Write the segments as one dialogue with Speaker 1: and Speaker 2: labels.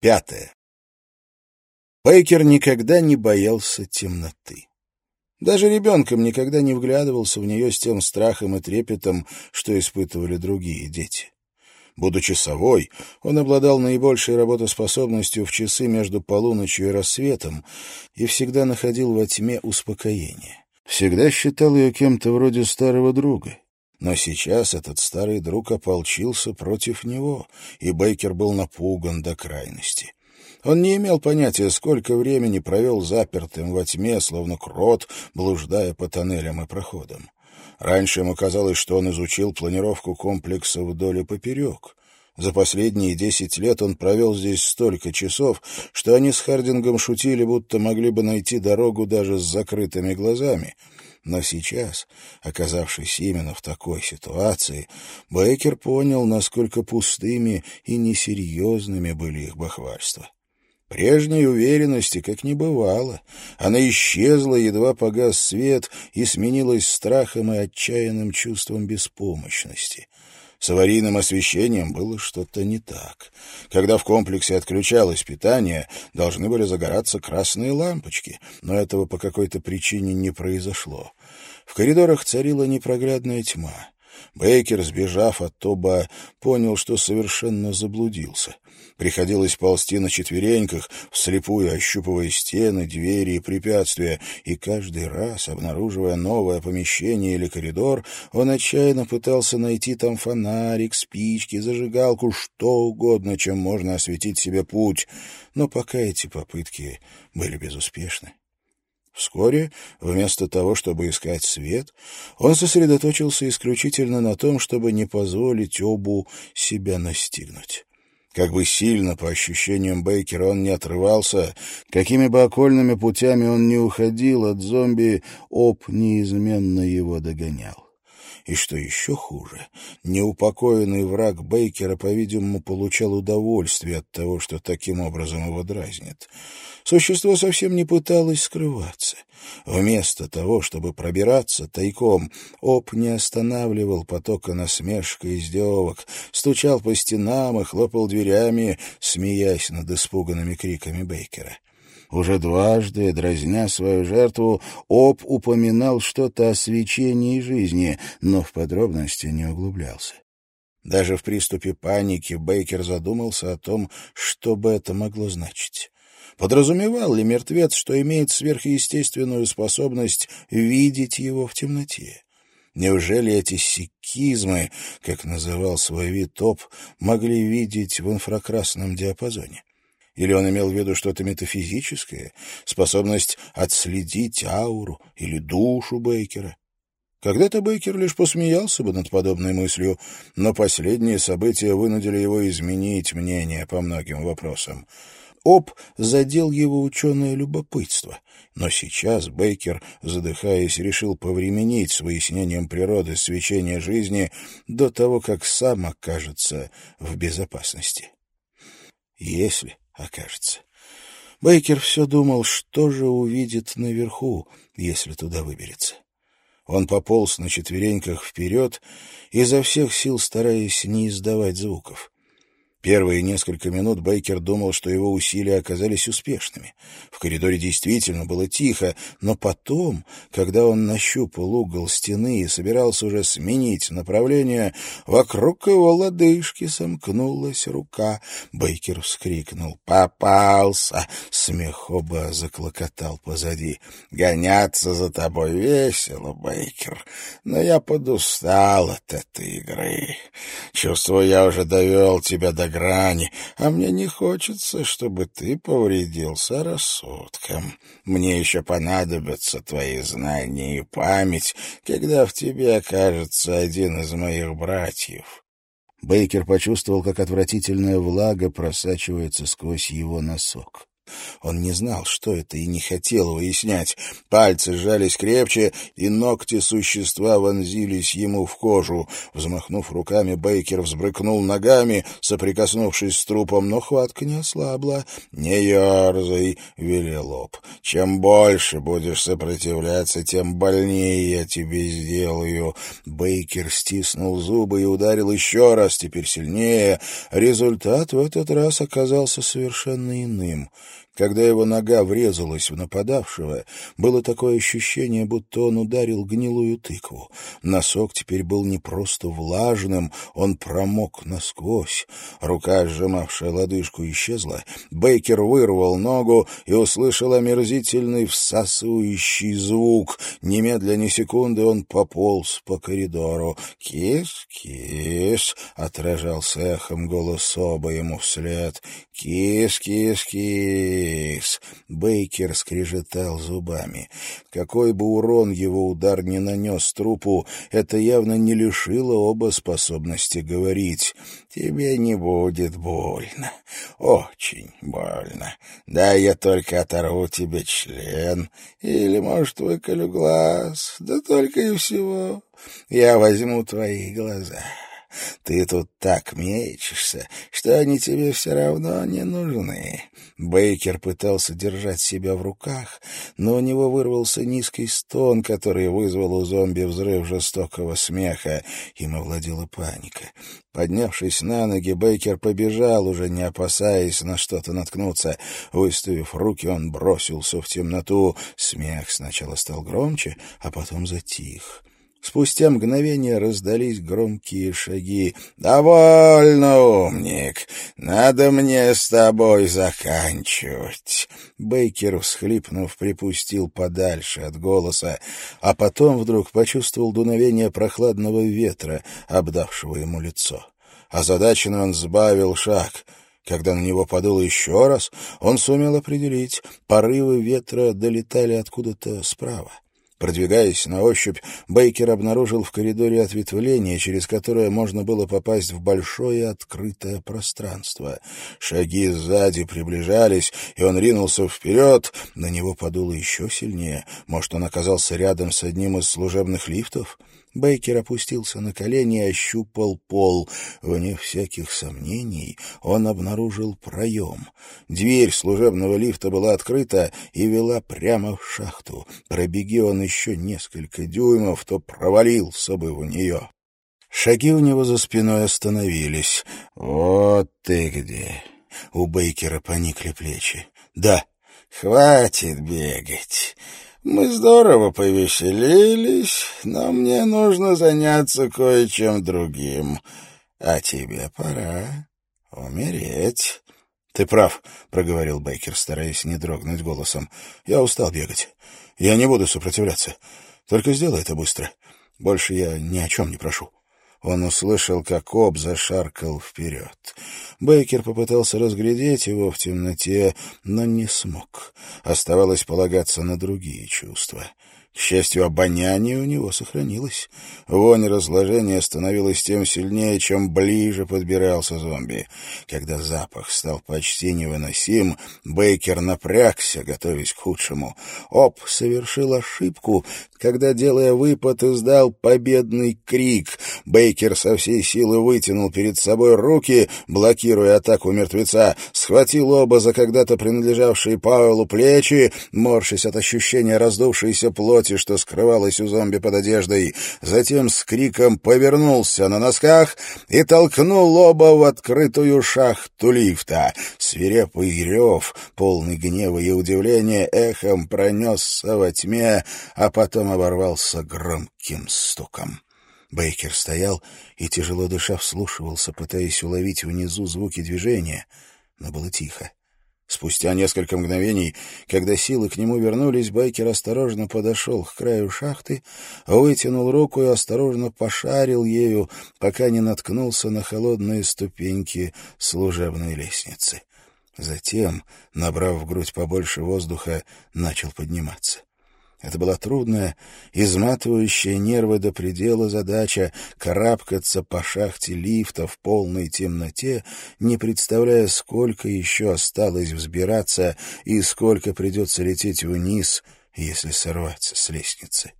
Speaker 1: Пятое. Бейкер никогда не боялся темноты. Даже ребенком никогда не вглядывался в нее с тем страхом и трепетом, что испытывали другие дети. Будучи совой, он обладал наибольшей работоспособностью в часы между полуночью и рассветом и всегда находил во тьме успокоение. Всегда считал ее кем-то вроде старого друга. Но сейчас этот старый друг ополчился против него, и Бейкер был напуган до крайности. Он не имел понятия, сколько времени провел запертым во тьме, словно крот, блуждая по тоннелям и проходам. Раньше ему казалось, что он изучил планировку комплекса вдоль и поперек. За последние десять лет он провел здесь столько часов, что они с Хардингом шутили, будто могли бы найти дорогу даже с закрытыми глазами. Но сейчас, оказавшись именно в такой ситуации, Бейкер понял, насколько пустыми и несерьезными были их бахвальства. Прежней уверенности как не бывало. Она исчезла, едва погас свет, и сменилась страхом и отчаянным чувством беспомощности. С аварийным освещением было что-то не так. Когда в комплексе отключалось питание, должны были загораться красные лампочки, но этого по какой-то причине не произошло. В коридорах царила непроглядная тьма. Бейкер, сбежав от Тоба, понял, что совершенно заблудился. Приходилось ползти на четвереньках, вслепую ощупывая стены, двери и препятствия, и каждый раз, обнаруживая новое помещение или коридор, он отчаянно пытался найти там фонарик, спички, зажигалку, что угодно, чем можно осветить себе путь. Но пока эти попытки были безуспешны. Вскоре, вместо того, чтобы искать свет, он сосредоточился исключительно на том, чтобы не позволить обу себя настигнуть. Как бы сильно, по ощущениям Бейкера, он не отрывался, какими бы окольными путями он не уходил от зомби, Об неизменно его догонял. И что еще хуже, неупокоенный враг Бейкера, по-видимому, получал удовольствие от того, что таким образом его дразнит. Существо совсем не пыталось скрываться. Вместо того, чтобы пробираться тайком, Оп не останавливал потока насмешка и издевок, стучал по стенам и хлопал дверями, смеясь над испуганными криками Бейкера. Уже дважды, дразня свою жертву, Оп упоминал что-то о свечении жизни, но в подробности не углублялся. Даже в приступе паники Бейкер задумался о том, что бы это могло значить. Подразумевал ли мертвец, что имеет сверхъестественную способность видеть его в темноте? Неужели эти сикизмы, как называл свой вид топ, могли видеть в инфракрасном диапазоне? Или он имел в виду что-то метафизическое, способность отследить ауру или душу Бейкера? Когда-то Бейкер лишь посмеялся бы над подобной мыслью, но последние события вынудили его изменить мнение по многим вопросам. Об задел его ученое любопытство, но сейчас Бейкер, задыхаясь, решил повременить с выяснением природы свечения жизни до того, как сам окажется в безопасности. Если окажется. Бейкер все думал, что же увидит наверху, если туда выберется. Он пополз на четвереньках вперед, изо всех сил стараясь не издавать звуков. Первые несколько минут Бейкер думал, что его усилия оказались успешными. В коридоре действительно было тихо, но потом, когда он нащупал угол стены и собирался уже сменить направление, вокруг его лодыжки сомкнулась рука. Бейкер вскрикнул «Попался!» Смех оба заклокотал позади. «Гоняться за тобой весело, Бейкер, но я подустал от этой игры. Чувствую, я уже довел тебя до грани, а мне не хочется, чтобы ты повредился рассудком. Мне еще понадобятся твои знания и память, когда в тебе окажется один из моих братьев». Бейкер почувствовал, как отвратительная влага просачивается сквозь его носок. Он не знал, что это, и не хотел выяснять. Пальцы сжались крепче, и ногти существа вонзились ему в кожу. Взмахнув руками, Бейкер взбрыкнул ногами, соприкоснувшись с трупом, но хватка не ослабла. «Не ерзай», — велел Об. «Чем больше будешь сопротивляться, тем больнее я тебе сделаю». Бейкер стиснул зубы и ударил еще раз, теперь сильнее. Результат в этот раз оказался совершенно иным. Когда его нога врезалась в нападавшего, было такое ощущение, будто он ударил гнилую тыкву. Носок теперь был не просто влажным, он промок насквозь. Рука, сжимавшая лодыжку, исчезла. Бейкер вырвал ногу и услышал омерзительный всасывающий звук. Немедля ни секунды он пополз по коридору. «Кис, кис!» — отражался эхом голос оба ему вслед. «Кис, кис, кис!» Кейс. Бейкер скрежетал зубами. Какой бы урон его удар не нанес трупу, это явно не лишило оба способности говорить. «Тебе не будет больно. Очень больно. Да я только оторву тебе член. Или, может, выколю глаз. Да только и всего. Я возьму твои глаза». Ты тут так мечешься, что они тебе все равно не нужны. Бейкер пытался держать себя в руках, но у него вырвался низкий стон, который вызвал у зомби взрыв жестокого смеха. Им овладела паника. Поднявшись на ноги, Бейкер побежал, уже не опасаясь на что-то наткнуться. Выставив руки, он бросился в темноту. Смех сначала стал громче, а потом затих. Спустя мгновение раздались громкие шаги. «Довольно, умник! Надо мне с тобой заканчивать!» Бейкер, всхлипнув, припустил подальше от голоса, а потом вдруг почувствовал дуновение прохладного ветра, обдавшего ему лицо. Озадаченно он сбавил шаг — когда на него подуло еще раз, он сумел определить, порывы ветра долетали откуда-то справа. Продвигаясь на ощупь, Бейкер обнаружил в коридоре ответвление, через которое можно было попасть в большое открытое пространство. Шаги сзади приближались, и он ринулся вперед. На него подуло еще сильнее. Может, он оказался рядом с одним из служебных лифтов? Бейкер опустился на колени и ощупал пол. Вне всяких сомнений он обнаружил проем. Дверь служебного лифта была открыта и вела прямо в шахту. Пробеги он еще несколько дюймов, то провалился бы в нее. Шаги у него за спиной остановились. «Вот ты где!» У Бейкера поникли плечи. «Да, хватит бегать!» Мы здорово повеселились, но мне нужно заняться кое-чем другим. А тебе пора умереть. — Ты прав, — проговорил Бейкер, стараясь не дрогнуть голосом. — Я устал бегать. Я не буду сопротивляться. Только сделай это быстро. Больше я ни о чем не прошу. Он услышал, как Об зашаркал вперед. Бейкер попытался разглядеть его в темноте, но не смог. Оставалось полагаться на другие чувства. К счастью, обоняние у него сохранилось. Вонь разложения становилась тем сильнее, чем ближе подбирался зомби. Когда запах стал почти невыносим, Бейкер напрягся, готовясь к худшему. Оп совершил ошибку, когда, делая выпад, издал победный крик. Бейкер со всей силы вытянул перед собой руки, блокируя атаку мертвеца, схватил оба за когда-то принадлежавшие Пауэлу плечи, морщась от ощущения раздувшейся плоти, что скрывалось у зомби под одеждой. Затем с криком повернулся на носках и толкнул оба в открытую шахту лифта. Свирепый рев, полный гнева и удивления, эхом пронесся во тьме, а потом оборвался громким стуком. Бейкер стоял и, тяжело дыша, вслушивался, пытаясь уловить внизу звуки движения, но было тихо. Спустя несколько мгновений, когда силы к нему вернулись, Байкер осторожно подошел к краю шахты, вытянул руку и осторожно пошарил ею, пока не наткнулся на холодные ступеньки служебной лестницы. Затем, набрав в грудь побольше воздуха, начал подниматься. Это была трудная, изматывающая нервы до предела задача карабкаться по шахте лифта в полной темноте, не представляя, сколько еще осталось взбираться и сколько придется лететь вниз, если сорваться с лестницы.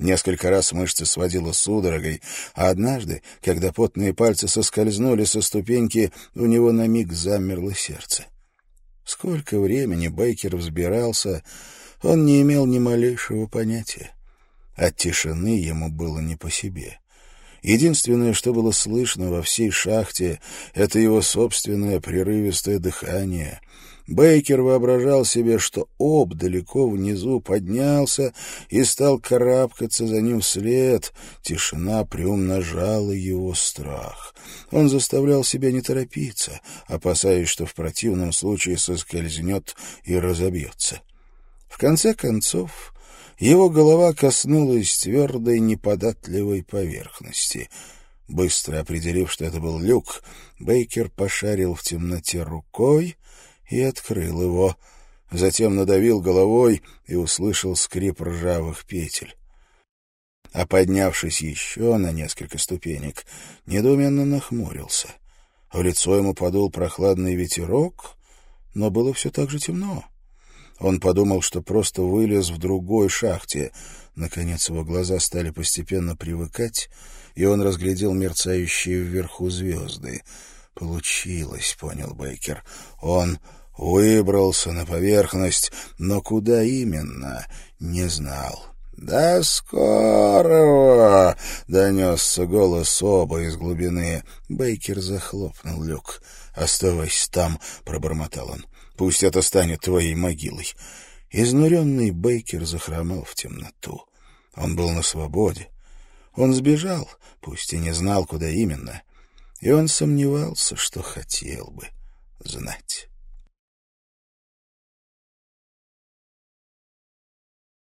Speaker 1: Несколько раз мышцы сводило судорогой, а однажды, когда потные пальцы соскользнули со ступеньки, у него на миг замерло сердце. Сколько времени Бейкер взбирался, он не имел ни малейшего понятия. От тишины ему было не по себе. Единственное, что было слышно во всей шахте, это его собственное прерывистое дыхание. Бейкер воображал себе, что Об далеко внизу поднялся и стал карабкаться за ним вслед. Тишина приумножала его страх. Он заставлял себя не торопиться, опасаясь, что в противном случае соскользнет и разобьется. В конце концов, его голова коснулась твердой неподатливой поверхности. Быстро определив, что это был люк, Бейкер пошарил в темноте рукой и открыл его. Затем надавил головой и услышал скрип ржавых петель. А поднявшись еще на несколько ступенек, недоуменно нахмурился. В лицо ему подул прохладный ветерок, но было все так же темно. Он подумал, что просто вылез в другой шахте. Наконец его глаза стали постепенно привыкать, и он разглядел мерцающие вверху звезды. «Получилось», — понял Бейкер. «Он выбрался на поверхность, но куда именно, не знал». «До скорого!» — донесся голос оба из глубины. Бейкер захлопнул люк. «Оставайся там», — пробормотал он. Пусть это станет твоей могилой. Изнуренный Бейкер захромал в темноту. Он был на свободе. Он сбежал, пусть и не знал, куда именно. И он сомневался, что хотел бы знать.